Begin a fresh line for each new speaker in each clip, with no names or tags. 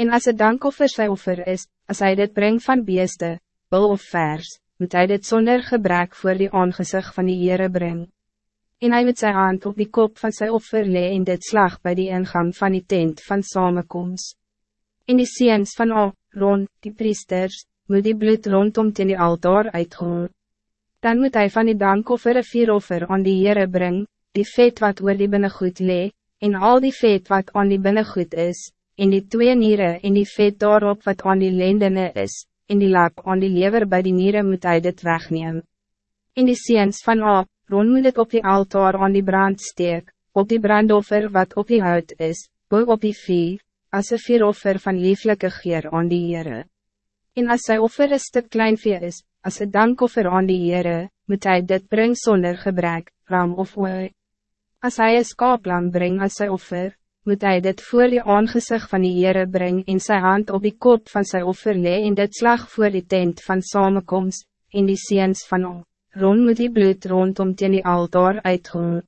En als het dankoffer sy offer is, als hij dit brengt van beeste, bul of vers, moet hij dit zonder gebrek voor die aangezicht van die Heere brengen. En hij moet zijn hand op die kop van zijn offer lee in dit slag bij die ingang van die tent van samenkomst. In die seens van al, rond, die priesters, moet die bloed rondom ten die altaar uitgaan. Dan moet hij van die dankoffer een vieroffer aan die Heere brengen, die vet wat oor die binnengoed lee, en al die vet wat aan die binnengoed is, en die twee nieren en die vet daarop wat aan die lendene is, en die lap aan die lever bij die nieren moet hij dit wegnemen. In die seens van A, Ron moet dit op die altaar aan die brand steek, op die brandoffer wat op die hout is, boe op die vier, as een vieroffer van lieflijke geer aan die Heere. En als sy offer een stuk klein vee is, als een dankoffer aan die Heere, moet hij dit brengen zonder gebrek, ram of ooi. Als hij een skaaplam brengt als sy offer, moet hij dit voor die aangezicht van die Heere brengen en zijn hand op die kop van zijn offer lee en dit slag voor die tent van samenkomst, in die seens van al. Ron moet die bloed rondom teen die altaar uitgaan.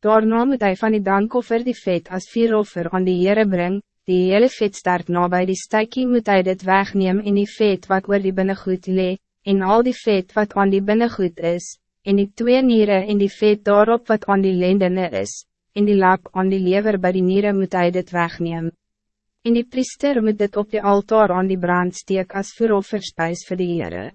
Daarna moet hij van die dankoffer die vet als vieroffer aan die Heere brengen, die hele vet start na bij die stekkie moet hij dit wegnemen in die vet wat oor die binnengoed lee, en al die vet wat aan die binnengoed is, en die twee nieren in die vet daarop wat aan die lendene is, en die lap aan die lever bij die nieren moet hij dit wegnemen. En die priester moet dit op die altaar aan die brand steek as verofferspijs vir die Heere.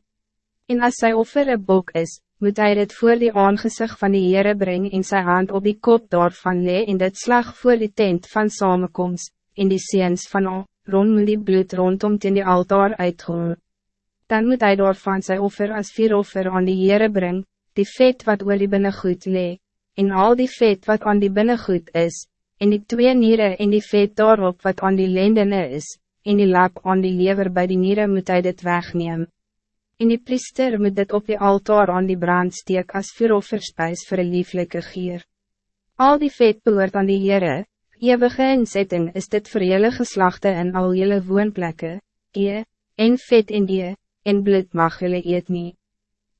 En als sy offer een bok is, moet hij dit voor die aangezicht van die Heere brengen en zijn hand op die kop daarvan lee en dit slag voor die tent van samenkomst, in die seens van al, rond die bloed rondom teen die altaar uitgaan. Dan moet hij daarvan zijn offer als vier offer aan die Heere brengen, die vet wat oor die binnengoed lee, en al die vet wat aan die binnengoed is, en die twee nieren en die vet daarop wat aan die lendene is, en die lap aan die lever bij die nieren moet hij dit wegnemen. En die priester moet dit op die altaar aan die brand steek as vuurofferspijs vir een lieflijke gier. Al die vet behoort aan die Heere, eeuwige inzetting is dit vir jylle geslachte in al jylle woonplekke, ee, en vet in die, en bloed mag jylle eet nie.